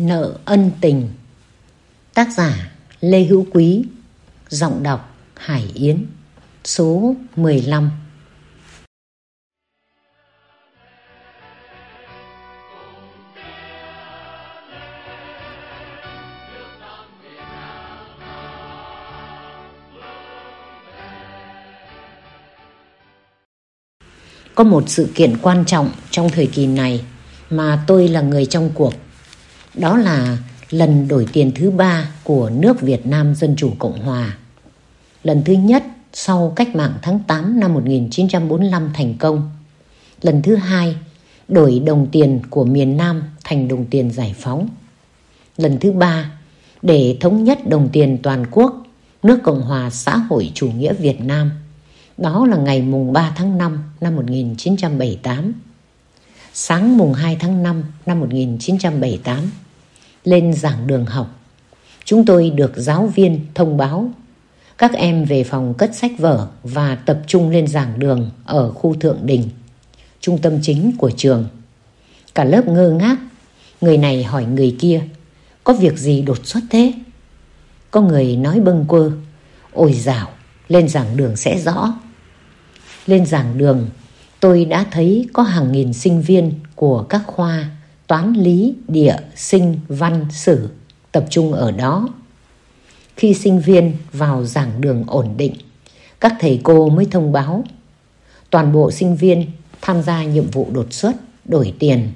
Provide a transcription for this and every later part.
Nợ ân tình. Tác giả Lê Hữu Quý. Giọng đọc Hải Yến. Số 15 Có một sự kiện quan trọng trong thời kỳ này mà tôi là người trong cuộc. Đó là lần đổi tiền thứ ba của nước Việt Nam Dân Chủ Cộng Hòa. Lần thứ nhất sau cách mạng tháng 8 năm 1945 thành công. Lần thứ hai, đổi đồng tiền của miền Nam thành đồng tiền giải phóng. Lần thứ ba, để thống nhất đồng tiền toàn quốc, nước Cộng hòa xã hội chủ nghĩa Việt Nam. Đó là ngày mùng 3 tháng 5 năm 1978 sáng mùng 2 tháng 5 năm 1978 lên giảng đường học. Chúng tôi được giáo viên thông báo các em về phòng cất sách vở và tập trung lên giảng đường ở khu thượng đình, trung tâm chính của trường. Cả lớp ngơ ngác, người này hỏi người kia, có việc gì đột xuất thế? Có người nói bâng quơ, ôi dào, lên giảng đường sẽ rõ. Lên giảng đường tôi đã thấy có hàng nghìn sinh viên của các khoa toán lý, địa, sinh, văn, sử tập trung ở đó. Khi sinh viên vào giảng đường ổn định, các thầy cô mới thông báo toàn bộ sinh viên tham gia nhiệm vụ đột xuất, đổi tiền.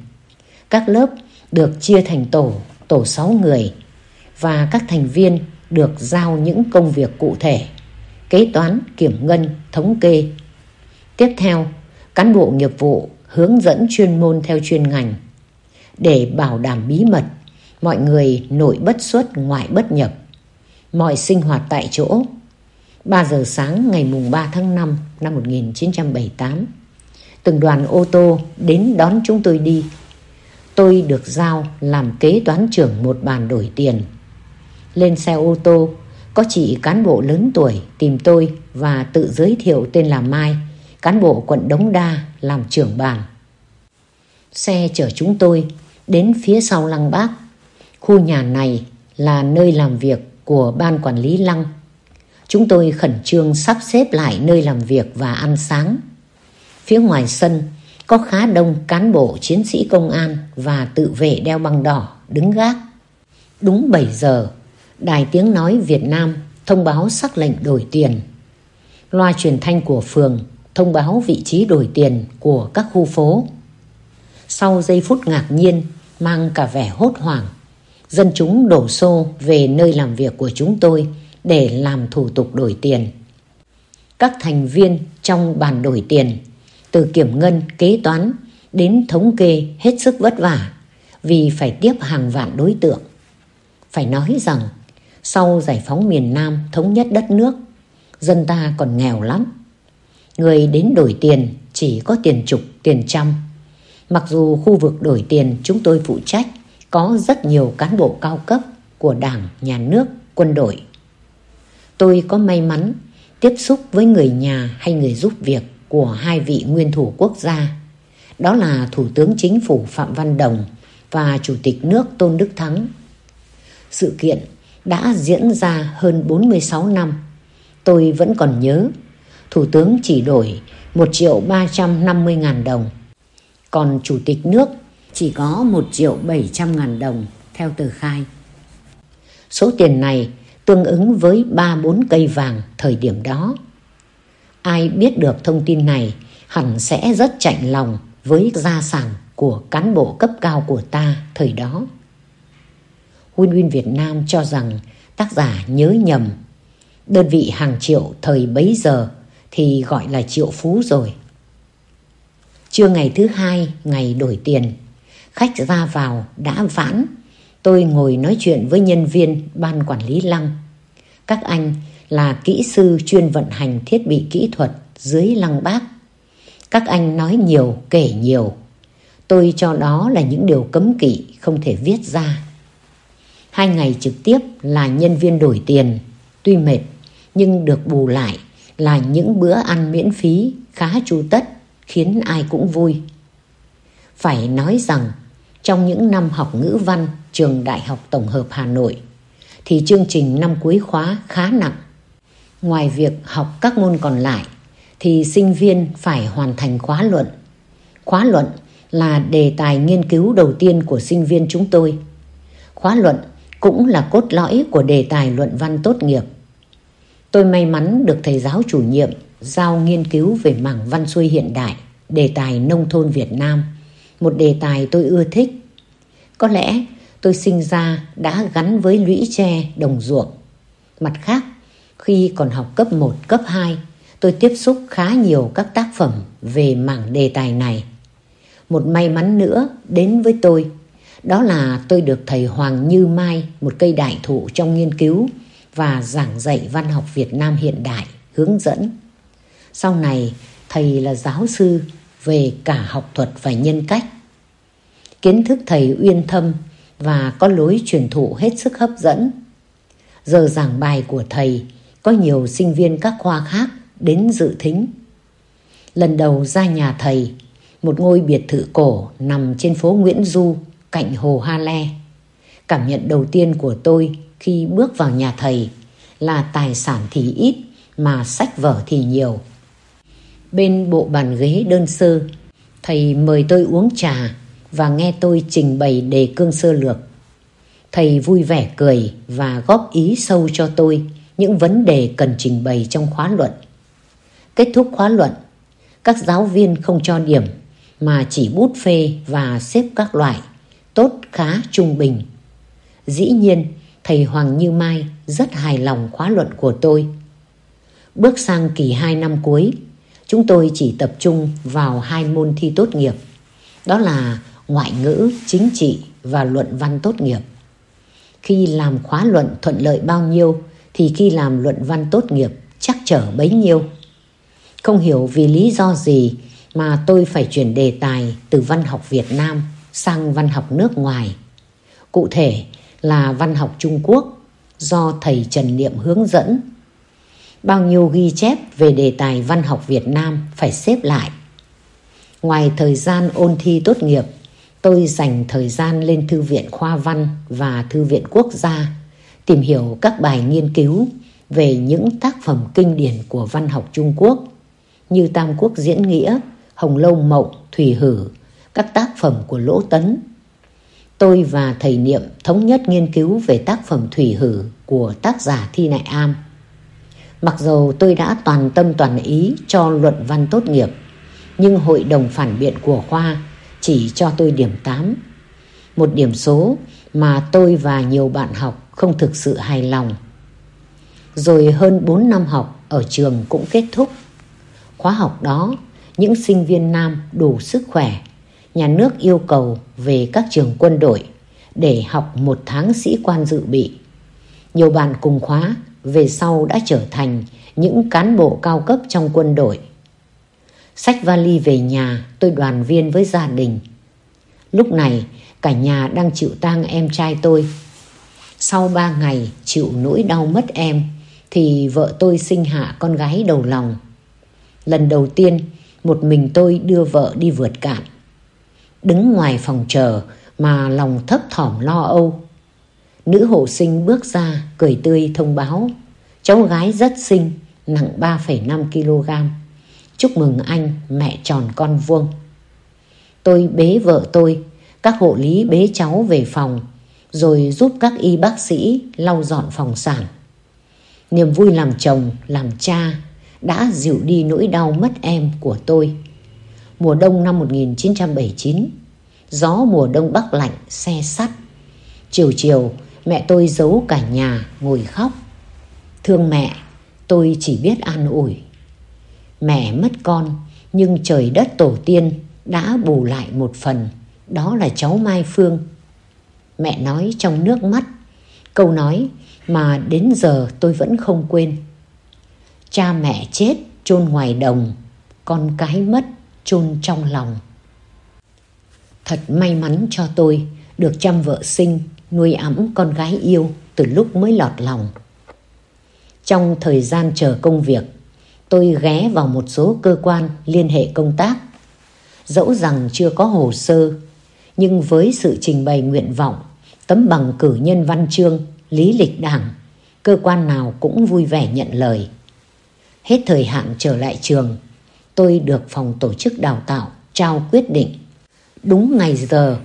Các lớp được chia thành tổ, tổ 6 người và các thành viên được giao những công việc cụ thể, kế toán, kiểm ngân, thống kê. Tiếp theo, cán bộ nghiệp vụ hướng dẫn chuyên môn theo chuyên ngành. Để bảo đảm bí mật, mọi người nội bất xuất, ngoại bất nhập. Mọi sinh hoạt tại chỗ. 3 giờ sáng ngày mùng 3 tháng 5 năm 1978 từng đoàn ô tô đến đón chúng tôi đi. Tôi được giao làm kế toán trưởng một bàn đổi tiền. Lên xe ô tô, có chị cán bộ lớn tuổi tìm tôi và tự giới thiệu tên là Mai cán bộ quận Đống Đa làm trưởng bàn. Xe chở chúng tôi đến phía sau lăng bác. Khu nhà này là nơi làm việc của ban quản lý lăng. Chúng tôi khẩn trương sắp xếp lại nơi làm việc và ăn sáng. Phía ngoài sân có khá đông cán bộ chiến sĩ công an và tự vệ đeo băng đỏ đứng gác. Đúng 7 giờ, đài tiếng nói Việt Nam thông báo sắc lệnh đổi tiền. Loa truyền thanh của phường thông báo vị trí đổi tiền của các khu phố. Sau giây phút ngạc nhiên, mang cả vẻ hốt hoảng, dân chúng đổ xô về nơi làm việc của chúng tôi để làm thủ tục đổi tiền. Các thành viên trong bàn đổi tiền, từ kiểm ngân, kế toán đến thống kê hết sức vất vả vì phải tiếp hàng vạn đối tượng. Phải nói rằng, sau giải phóng miền Nam thống nhất đất nước, dân ta còn nghèo lắm Người đến đổi tiền chỉ có tiền chục, tiền trăm. Mặc dù khu vực đổi tiền chúng tôi phụ trách có rất nhiều cán bộ cao cấp của đảng, nhà nước, quân đội. Tôi có may mắn tiếp xúc với người nhà hay người giúp việc của hai vị nguyên thủ quốc gia. Đó là Thủ tướng Chính phủ Phạm Văn Đồng và Chủ tịch nước Tôn Đức Thắng. Sự kiện đã diễn ra hơn 46 năm. Tôi vẫn còn nhớ Thủ tướng chỉ đổi 1 triệu 350 ngàn đồng. Còn Chủ tịch nước chỉ có 1 triệu 700 ngàn đồng, theo tờ khai. Số tiền này tương ứng với 3-4 cây vàng thời điểm đó. Ai biết được thông tin này hẳn sẽ rất chạnh lòng với gia sản của cán bộ cấp cao của ta thời đó. Huyên Huyên Việt Nam cho rằng tác giả nhớ nhầm. Đơn vị hàng triệu thời bấy giờ thì gọi là triệu phú rồi. Trưa ngày thứ hai, ngày đổi tiền, khách ra vào đã vãn. Tôi ngồi nói chuyện với nhân viên ban quản lý lăng. Các anh là kỹ sư chuyên vận hành thiết bị kỹ thuật dưới lăng bác. Các anh nói nhiều, kể nhiều. Tôi cho đó là những điều cấm kỵ không thể viết ra. Hai ngày trực tiếp là nhân viên đổi tiền, tuy mệt nhưng được bù lại là những bữa ăn miễn phí, khá chu tất, khiến ai cũng vui. Phải nói rằng, trong những năm học ngữ văn trường Đại học Tổng hợp Hà Nội, thì chương trình năm cuối khóa khá nặng. Ngoài việc học các môn còn lại, thì sinh viên phải hoàn thành khóa luận. Khóa luận là đề tài nghiên cứu đầu tiên của sinh viên chúng tôi. Khóa luận cũng là cốt lõi của đề tài luận văn tốt nghiệp. Tôi may mắn được thầy giáo chủ nhiệm giao nghiên cứu về mảng văn xuôi hiện đại, đề tài nông thôn Việt Nam, một đề tài tôi ưa thích. Có lẽ tôi sinh ra đã gắn với lũy tre đồng ruộng. Mặt khác, khi còn học cấp 1, cấp 2, tôi tiếp xúc khá nhiều các tác phẩm về mảng đề tài này. Một may mắn nữa đến với tôi, đó là tôi được thầy Hoàng Như Mai, một cây đại thụ trong nghiên cứu và giảng dạy văn học Việt Nam hiện đại, hướng dẫn. Sau này, thầy là giáo sư về cả học thuật và nhân cách. Kiến thức thầy uyên thâm và có lối truyền thụ hết sức hấp dẫn. Giờ giảng bài của thầy có nhiều sinh viên các khoa khác đến dự thính. Lần đầu ra nhà thầy, một ngôi biệt thự cổ nằm trên phố Nguyễn Du cạnh hồ Ha Le. Cảm nhận đầu tiên của tôi khi bước vào nhà thầy là tài sản thì ít mà sách vở thì nhiều. Bên bộ bàn ghế đơn sơ, thầy mời tôi uống trà và nghe tôi trình bày đề cương sơ lược. Thầy vui vẻ cười và góp ý sâu cho tôi những vấn đề cần trình bày trong khóa luận. Kết thúc khóa luận, các giáo viên không cho điểm mà chỉ bút phê và xếp các loại tốt, khá, trung bình. Dĩ nhiên, thầy Hoàng Như Mai rất hài lòng khóa luận của tôi. Bước sang kỳ 2 năm cuối, chúng tôi chỉ tập trung vào hai môn thi tốt nghiệp. Đó là ngoại ngữ, chính trị và luận văn tốt nghiệp. Khi làm khóa luận thuận lợi bao nhiêu thì khi làm luận văn tốt nghiệp chắc trở bấy nhiêu. Không hiểu vì lý do gì mà tôi phải chuyển đề tài từ văn học Việt Nam sang văn học nước ngoài. Cụ thể là văn học Trung Quốc do thầy Trần Niệm hướng dẫn. Bao nhiêu ghi chép về đề tài văn học Việt Nam phải xếp lại. Ngoài thời gian ôn thi tốt nghiệp, tôi dành thời gian lên Thư viện Khoa Văn và Thư viện Quốc gia tìm hiểu các bài nghiên cứu về những tác phẩm kinh điển của văn học Trung Quốc như Tam Quốc Diễn Nghĩa, Hồng Lâu Mộng, Thủy Hử, các tác phẩm của Lỗ Tấn. Tôi và thầy Niệm thống nhất nghiên cứu về tác phẩm Thủy Hử của tác giả Thi Nại Am. Mặc dù tôi đã toàn tâm toàn ý cho luận văn tốt nghiệp, nhưng hội đồng phản biện của khoa chỉ cho tôi điểm 8. Một điểm số mà tôi và nhiều bạn học không thực sự hài lòng. Rồi hơn 4 năm học ở trường cũng kết thúc. Khóa học đó, những sinh viên nam đủ sức khỏe, nhà nước yêu cầu về các trường quân đội để học một tháng sĩ quan dự bị. Nhiều bạn cùng khóa về sau đã trở thành những cán bộ cao cấp trong quân đội. Sách vali về nhà, tôi đoàn viên với gia đình. Lúc này, cả nhà đang chịu tang em trai tôi. Sau ba ngày chịu nỗi đau mất em, thì vợ tôi sinh hạ con gái đầu lòng. Lần đầu tiên, một mình tôi đưa vợ đi vượt cạn. Đứng ngoài phòng chờ mà lòng thấp thỏm lo âu. Nữ hộ sinh bước ra cười tươi thông báo cháu gái rất xinh, nặng 3,5 kg. Chúc mừng anh, mẹ tròn con vuông. Tôi bế vợ tôi, các hộ lý bế cháu về phòng, rồi giúp các y bác sĩ lau dọn phòng sản. Niềm vui làm chồng, làm cha đã dịu đi nỗi đau mất em của tôi. Mùa đông năm 1979, gió mùa đông bắc lạnh xe sắt. Chiều chiều, mẹ tôi giấu cả nhà ngồi khóc. Thương mẹ, tôi chỉ biết an ủi. Mẹ mất con, nhưng trời đất tổ tiên đã bù lại một phần, đó là cháu Mai Phương. Mẹ nói trong nước mắt, câu nói mà đến giờ tôi vẫn không quên. Cha mẹ chết chôn ngoài đồng, con cái mất chôn trong lòng. Thật may mắn cho tôi được chăm vợ sinh, nuôi ấm con gái yêu từ lúc mới lọt lòng. Trong thời gian chờ công việc, tôi ghé vào một số cơ quan liên hệ công tác. Dẫu rằng chưa có hồ sơ, nhưng với sự trình bày nguyện vọng Tấm bằng cử nhân văn chương, lý lịch đảng, cơ quan nào cũng vui vẻ nhận lời. Hết thời hạn trở lại trường, tôi được phòng tổ chức đào tạo trao quyết định. Đúng ngày giờ,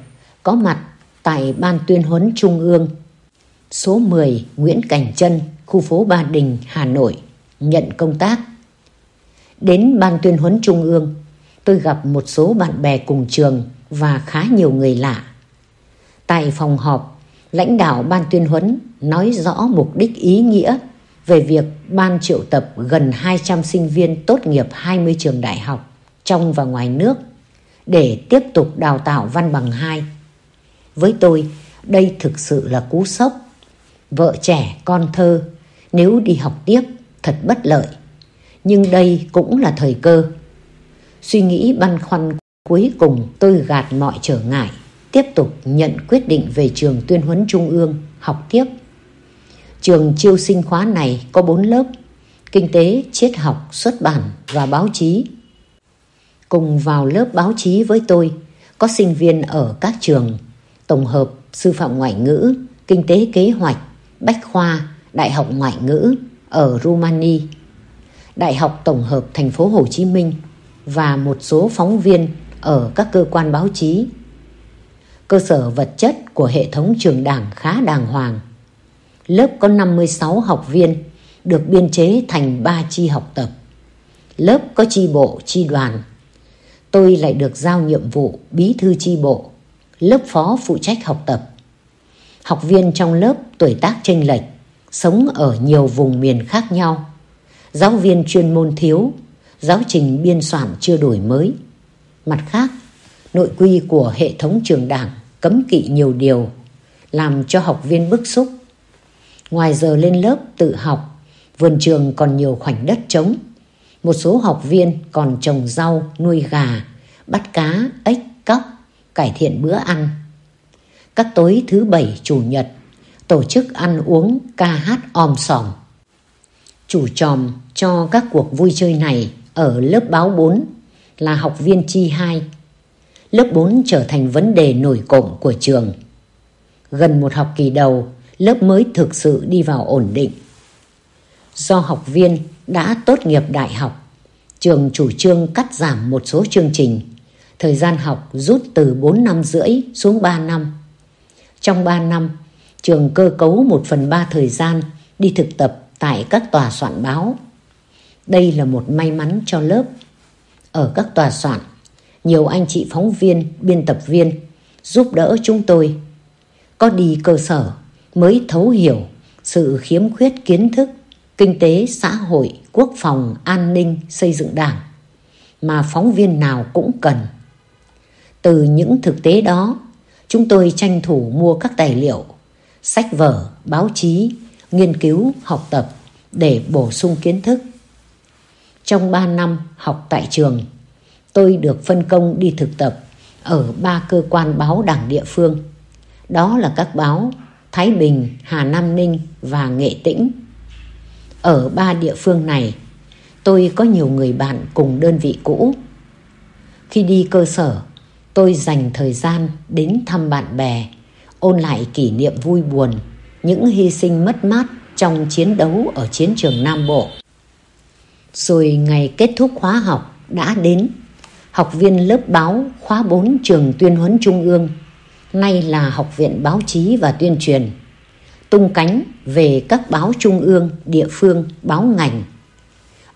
có mặt tại Ban tuyên huấn Trung ương, số 10 Nguyễn Cảnh Trân, khu phố Ba Đình, Hà Nội, nhận công tác. Đến Ban tuyên huấn Trung ương, tôi gặp một số bạn bè cùng trường và khá nhiều người lạ. Tại phòng họp, lãnh đạo ban tuyên huấn nói rõ mục đích ý nghĩa về việc ban triệu tập gần 200 sinh viên tốt nghiệp 20 trường đại học trong và ngoài nước để tiếp tục đào tạo văn bằng 2. Với tôi, đây thực sự là cú sốc. Vợ trẻ, con thơ, nếu đi học tiếp thật bất lợi. Nhưng đây cũng là thời cơ. Suy nghĩ băn khoăn cuối cùng tôi gạt mọi trở ngại, tiếp tục nhận quyết định về trường tuyên huấn trung ương học tiếp. Trường chiêu sinh khóa này có 4 lớp, kinh tế, triết học, xuất bản và báo chí. Cùng vào lớp báo chí với tôi có sinh viên ở các trường tổng hợp, sư phạm ngoại ngữ, kinh tế kế hoạch, bách khoa, đại học ngoại ngữ ở Rumani, Đại học Tổng hợp Thành phố Hồ Chí Minh và một số phóng viên ở các cơ quan báo chí. Cơ sở vật chất của hệ thống trường đảng khá đàng hoàng. Lớp có 56 học viên được biên chế thành 3 chi học tập. Lớp có chi bộ, chi đoàn. Tôi lại được giao nhiệm vụ bí thư chi bộ, lớp phó phụ trách học tập. Học viên trong lớp tuổi tác chênh lệch, sống ở nhiều vùng miền khác nhau. Giáo viên chuyên môn thiếu, giáo trình biên soạn chưa đổi mới. Mặt khác, nội quy của hệ thống trường đảng cấm kỵ nhiều điều, làm cho học viên bức xúc. Ngoài giờ lên lớp tự học, vườn trường còn nhiều khoảnh đất trống. Một số học viên còn trồng rau, nuôi gà, bắt cá, ếch, cóc, cải thiện bữa ăn. Các tối thứ bảy, chủ nhật, tổ chức ăn uống, ca hát om sòm. Chủ tròm cho các cuộc vui chơi này ở lớp báo 4 là học viên chi 2. Lớp 4 trở thành vấn đề nổi cộng của trường. Gần một học kỳ đầu, lớp mới thực sự đi vào ổn định. Do học viên đã tốt nghiệp đại học, trường chủ trương cắt giảm một số chương trình, thời gian học rút từ 4 năm rưỡi xuống 3 năm. Trong 3 năm, trường cơ cấu 1 phần 3 thời gian đi thực tập tại các tòa soạn báo. Đây là một may mắn cho lớp. Ở các tòa soạn, nhiều anh chị phóng viên, biên tập viên giúp đỡ chúng tôi. Có đi cơ sở mới thấu hiểu sự khiếm khuyết kiến thức, kinh tế, xã hội, quốc phòng, an ninh, xây dựng đảng mà phóng viên nào cũng cần. Từ những thực tế đó, chúng tôi tranh thủ mua các tài liệu, sách vở, báo chí, nghiên cứu, học tập để bổ sung kiến thức. Trong 3 năm học tại trường, tôi được phân công đi thực tập ở ba cơ quan báo đảng địa phương. Đó là các báo Thái Bình, Hà Nam Ninh và Nghệ Tĩnh. Ở ba địa phương này, tôi có nhiều người bạn cùng đơn vị cũ. Khi đi cơ sở, tôi dành thời gian đến thăm bạn bè, ôn lại kỷ niệm vui buồn, những hy sinh mất mát trong chiến đấu ở chiến trường Nam Bộ. Rồi ngày kết thúc khóa học đã đến. Học viên lớp báo khóa 4 trường tuyên huấn Trung ương, nay là Học viện Báo chí và Tuyên truyền, tung cánh về các báo trung ương, địa phương, báo ngành.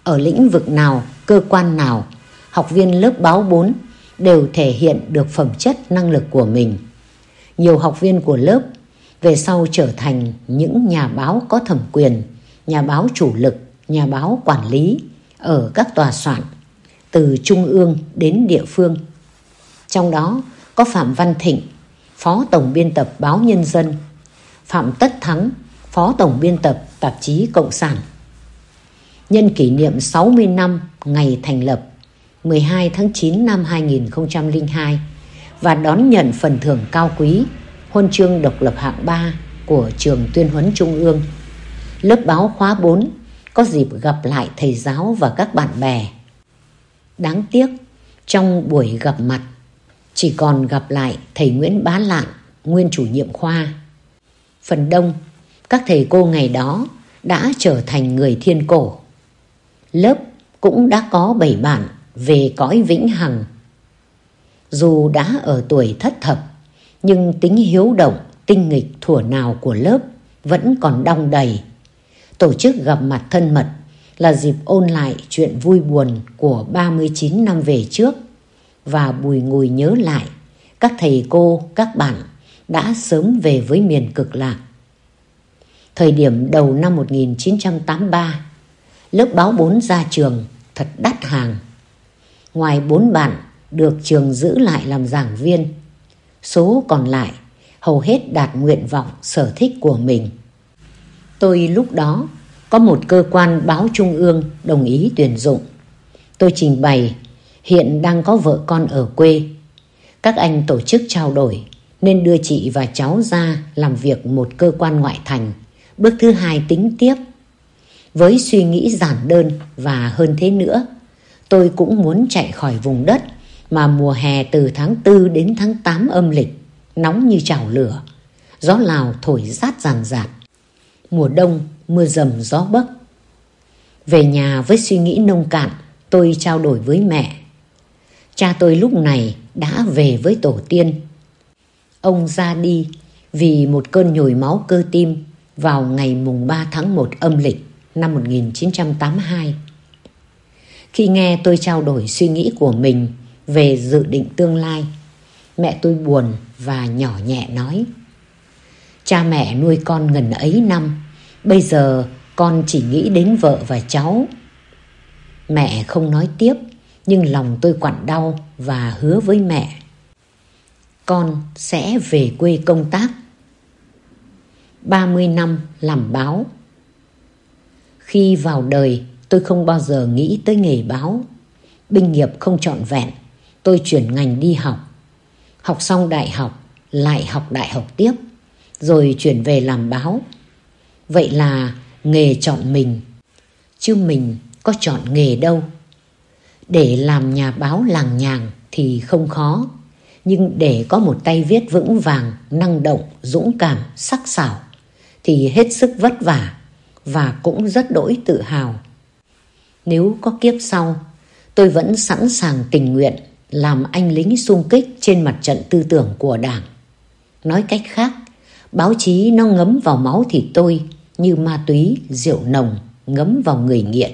Ở lĩnh vực nào, cơ quan nào, học viên lớp báo 4 đều thể hiện được phẩm chất năng lực của mình. Nhiều học viên của lớp về sau trở thành những nhà báo có thẩm quyền, nhà báo chủ lực, nhà báo quản lý ở các tòa soạn từ trung ương đến địa phương. Trong đó có Phạm Văn Thịnh, Phó Tổng biên tập báo Nhân dân, Phạm Tất Thắng, Phó Tổng biên tập tạp chí Cộng sản. Nhân kỷ niệm 60 năm ngày thành lập 12 tháng 9 năm 2002 và đón nhận phần thưởng cao quý huân chương độc lập hạng 3 của trường tuyên huấn trung ương. Lớp báo khóa 4 có dịp gặp lại thầy giáo và các bạn bè. Đáng tiếc, trong buổi gặp mặt, chỉ còn gặp lại thầy Nguyễn Bá Lạn, nguyên chủ nhiệm khoa, Phần đông, các thầy cô ngày đó đã trở thành người thiên cổ. Lớp cũng đã có bảy bản về cõi vĩnh hằng. Dù đã ở tuổi thất thập, nhưng tính hiếu động, tinh nghịch thủa nào của lớp vẫn còn đong đầy. Tổ chức gặp mặt thân mật là dịp ôn lại chuyện vui buồn của 39 năm về trước và bùi ngùi nhớ lại các thầy cô, các bạn đã sớm về với miền cực lạc. Thời điểm đầu năm 1983, lớp báo 4 ra trường thật đắt hàng. Ngoài bốn bạn được trường giữ lại làm giảng viên, số còn lại hầu hết đạt nguyện vọng sở thích của mình. Tôi lúc đó có một cơ quan báo trung ương đồng ý tuyển dụng. Tôi trình bày hiện đang có vợ con ở quê. Các anh tổ chức trao đổi nên đưa chị và cháu ra làm việc một cơ quan ngoại thành. Bước thứ hai tính tiếp. Với suy nghĩ giản đơn và hơn thế nữa, tôi cũng muốn chạy khỏi vùng đất mà mùa hè từ tháng 4 đến tháng 8 âm lịch, nóng như chảo lửa, gió Lào thổi rát ràn rạt. Mùa đông mưa rầm gió bấc. Về nhà với suy nghĩ nông cạn, tôi trao đổi với mẹ. Cha tôi lúc này đã về với tổ tiên. Ông ra đi vì một cơn nhồi máu cơ tim vào ngày mùng 3 tháng 1 âm lịch năm 1982. Khi nghe tôi trao đổi suy nghĩ của mình về dự định tương lai, mẹ tôi buồn và nhỏ nhẹ nói Cha mẹ nuôi con ngần ấy năm Bây giờ con chỉ nghĩ đến vợ và cháu. Mẹ không nói tiếp, nhưng lòng tôi quặn đau và hứa với mẹ. Con sẽ về quê công tác. 30 năm làm báo. Khi vào đời, tôi không bao giờ nghĩ tới nghề báo. Binh nghiệp không trọn vẹn, tôi chuyển ngành đi học. Học xong đại học, lại học đại học tiếp, rồi chuyển về làm báo. Vậy là nghề chọn mình, chứ mình có chọn nghề đâu. Để làm nhà báo làng nhàng thì không khó, nhưng để có một tay viết vững vàng, năng động, dũng cảm, sắc sảo thì hết sức vất vả và cũng rất đỗi tự hào. Nếu có kiếp sau, tôi vẫn sẵn sàng tình nguyện làm anh lính xung kích trên mặt trận tư tưởng của Đảng. Nói cách khác, báo chí nó ngấm vào máu thịt tôi như ma túy, rượu nồng ngấm vào người nghiện.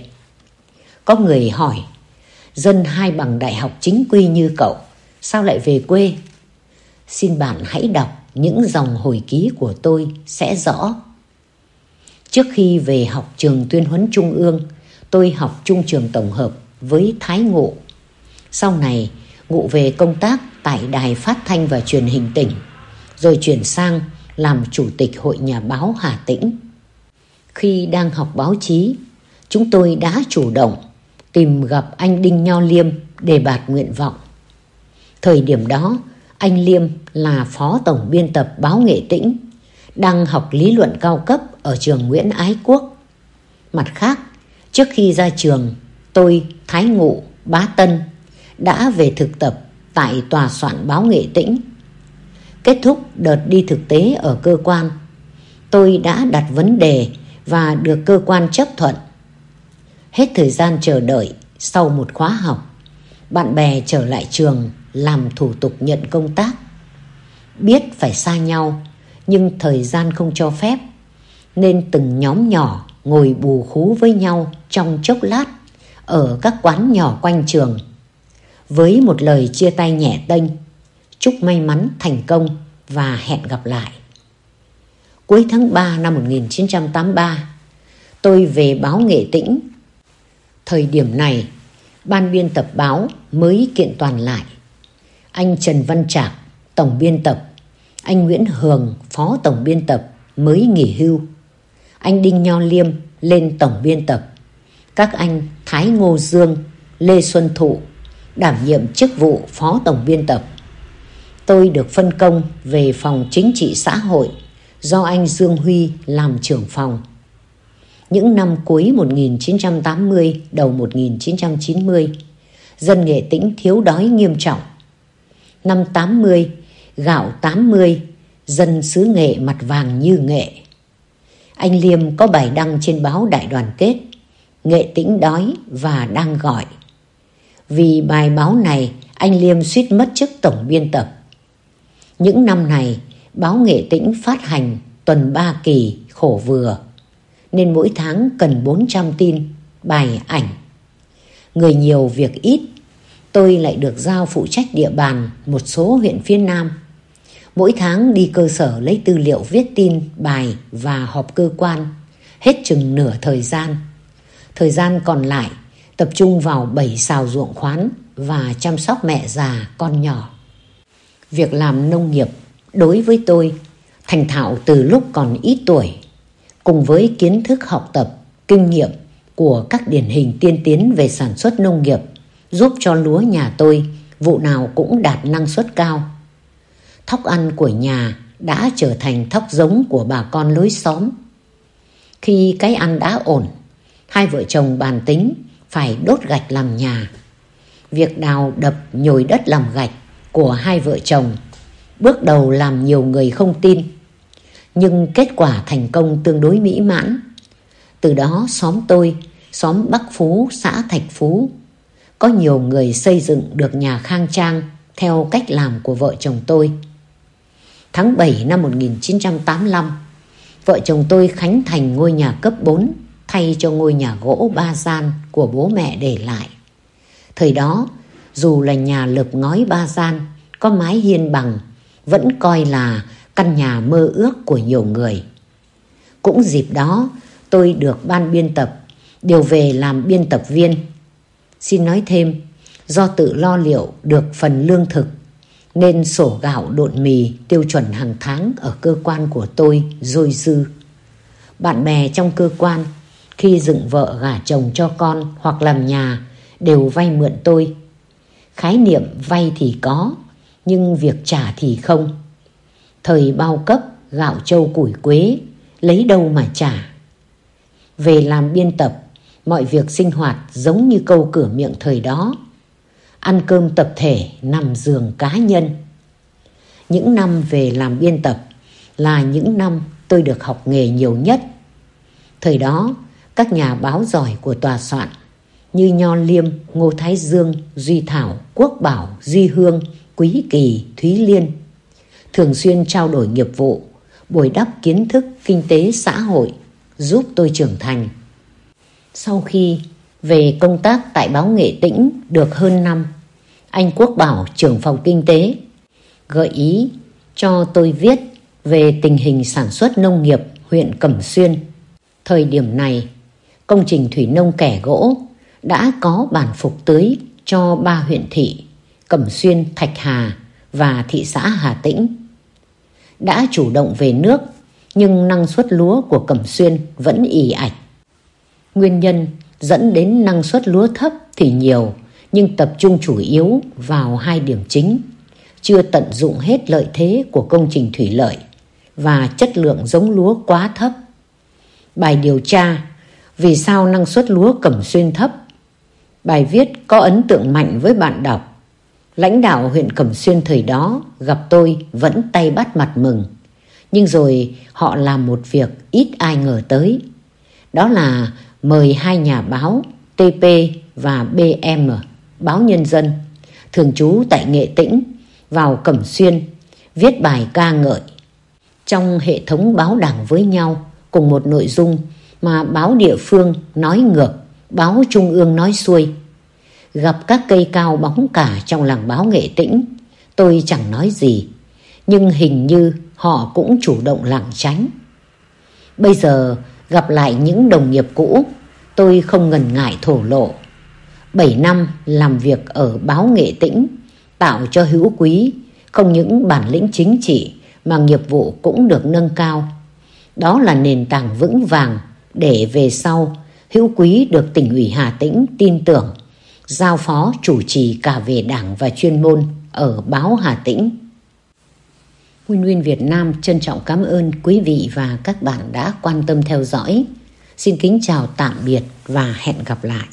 Có người hỏi, dân hai bằng đại học chính quy như cậu, sao lại về quê? Xin bạn hãy đọc những dòng hồi ký của tôi sẽ rõ. Trước khi về học trường tuyên huấn trung ương, tôi học trung trường tổng hợp với Thái Ngộ. Sau này, Ngụ về công tác tại Đài Phát thanh và Truyền hình tỉnh, rồi chuyển sang làm Chủ tịch Hội Nhà báo Hà Tĩnh. Khi đang học báo chí, chúng tôi đã chủ động tìm gặp anh Đinh Nho Liêm để bạt nguyện vọng. Thời điểm đó, anh Liêm là phó tổng biên tập báo Nghệ Tĩnh, đang học lý luận cao cấp ở trường Nguyễn Ái Quốc. Mặt khác, trước khi ra trường, tôi, Thái Ngụ, Bá Tân đã về thực tập tại tòa soạn báo Nghệ Tĩnh. Kết thúc đợt đi thực tế ở cơ quan, tôi đã đặt vấn đề và được cơ quan chấp thuận. Hết thời gian chờ đợi sau một khóa học, bạn bè trở lại trường làm thủ tục nhận công tác. Biết phải xa nhau, nhưng thời gian không cho phép, nên từng nhóm nhỏ ngồi bù khú với nhau trong chốc lát ở các quán nhỏ quanh trường. Với một lời chia tay nhẹ tênh, chúc may mắn thành công và hẹn gặp lại. Cuối tháng 3 năm 1983, tôi về báo Nghệ Tĩnh. Thời điểm này, ban biên tập báo mới kiện toàn lại. Anh Trần Văn Trạc, tổng biên tập, anh Nguyễn Hường, phó tổng biên tập mới nghỉ hưu. Anh Đinh Nho Liêm lên tổng biên tập. Các anh Thái Ngô Dương, Lê Xuân Thụ đảm nhiệm chức vụ phó tổng biên tập. Tôi được phân công về phòng chính trị xã hội do anh Dương Huy làm trưởng phòng. Những năm cuối 1980, đầu 1990, dân nghệ tĩnh thiếu đói nghiêm trọng. Năm 80, gạo 80, dân xứ nghệ mặt vàng như nghệ. Anh Liêm có bài đăng trên báo Đại đoàn kết, nghệ tĩnh đói và đang gọi. Vì bài báo này, anh Liêm suýt mất chức tổng biên tập. Những năm này, báo nghệ tĩnh phát hành tuần ba kỳ khổ vừa, nên mỗi tháng cần 400 tin, bài ảnh. Người nhiều việc ít, tôi lại được giao phụ trách địa bàn một số huyện phía Nam Mỗi tháng đi cơ sở lấy tư liệu viết tin, bài và họp cơ quan, hết chừng nửa thời gian. Thời gian còn lại tập trung vào bảy xào ruộng khoán và chăm sóc mẹ già, con nhỏ. Việc làm nông nghiệp đối với tôi thành thạo từ lúc còn ít tuổi, cùng với kiến thức học tập, kinh nghiệm của các điển hình tiên tiến về sản xuất nông nghiệp giúp cho lúa nhà tôi vụ nào cũng đạt năng suất cao thóc ăn của nhà đã trở thành thóc giống của bà con lối xóm. Khi cái ăn đã ổn, hai vợ chồng bàn tính phải đốt gạch làm nhà. Việc đào đập nhồi đất làm gạch của hai vợ chồng bước đầu làm nhiều người không tin. Nhưng kết quả thành công tương đối mỹ mãn. Từ đó xóm tôi, xóm Bắc Phú, xã Thạch Phú, có nhiều người xây dựng được nhà khang trang theo cách làm của vợ chồng tôi. Tháng 7 năm 1985, vợ chồng tôi khánh thành ngôi nhà cấp 4 thay cho ngôi nhà gỗ ba gian của bố mẹ để lại. Thời đó, dù là nhà lợp ngói ba gian, có mái hiên bằng, vẫn coi là căn nhà mơ ước của nhiều người. Cũng dịp đó, tôi được ban biên tập điều về làm biên tập viên. Xin nói thêm, do tự lo liệu được phần lương thực nên sổ gạo độn mì tiêu chuẩn hàng tháng ở cơ quan của tôi dôi dư. Bạn bè trong cơ quan khi dựng vợ gả chồng cho con hoặc làm nhà đều vay mượn tôi. Khái niệm vay thì có, nhưng việc trả thì không. Thời bao cấp gạo châu củi quế, lấy đâu mà trả. Về làm biên tập, mọi việc sinh hoạt giống như câu cửa miệng thời đó ăn cơm tập thể, nằm giường cá nhân. Những năm về làm biên tập là những năm tôi được học nghề nhiều nhất. Thời đó, các nhà báo giỏi của tòa soạn như Nho Liêm, Ngô Thái Dương, Duy Thảo, Quốc Bảo, Duy Hương, Quý Kỳ, Thúy Liên thường xuyên trao đổi nghiệp vụ, bồi đắp kiến thức kinh tế xã hội, giúp tôi trưởng thành. Sau khi về công tác tại báo Nghệ Tĩnh được hơn năm. Anh Quốc Bảo trưởng phòng kinh tế gợi ý cho tôi viết về tình hình sản xuất nông nghiệp huyện Cẩm Xuyên. Thời điểm này, công trình thủy nông kẻ gỗ đã có bản phục tưới cho ba huyện thị Cẩm Xuyên, Thạch Hà và thị xã Hà Tĩnh. Đã chủ động về nước nhưng năng suất lúa của Cẩm Xuyên vẫn ì ạch. Nguyên nhân dẫn đến năng suất lúa thấp thì nhiều, nhưng tập trung chủ yếu vào hai điểm chính, chưa tận dụng hết lợi thế của công trình thủy lợi và chất lượng giống lúa quá thấp. Bài điều tra Vì sao năng suất lúa cẩm xuyên thấp? Bài viết có ấn tượng mạnh với bạn đọc. Lãnh đạo huyện Cẩm Xuyên thời đó gặp tôi vẫn tay bắt mặt mừng. Nhưng rồi họ làm một việc ít ai ngờ tới. Đó là mời hai nhà báo TP và BM, báo Nhân dân, thường trú tại Nghệ Tĩnh, vào Cẩm Xuyên, viết bài ca ngợi. Trong hệ thống báo đảng với nhau, cùng một nội dung mà báo địa phương nói ngược, báo trung ương nói xuôi. Gặp các cây cao bóng cả trong làng báo Nghệ Tĩnh, tôi chẳng nói gì, nhưng hình như họ cũng chủ động lảng tránh. Bây giờ gặp lại những đồng nghiệp cũ, tôi không ngần ngại thổ lộ. bảy năm làm việc ở báo Nghệ Tĩnh tạo cho hữu quý không những bản lĩnh chính trị mà nghiệp vụ cũng được nâng cao. Đó là nền tảng vững vàng để về sau hữu quý được tỉnh ủy Hà Tĩnh tin tưởng giao phó chủ trì cả về đảng và chuyên môn ở báo Hà Tĩnh. Nguyên Nguyên Việt Nam trân trọng cảm ơn quý vị và các bạn đã quan tâm theo dõi. Xin kính chào tạm biệt và hẹn gặp lại.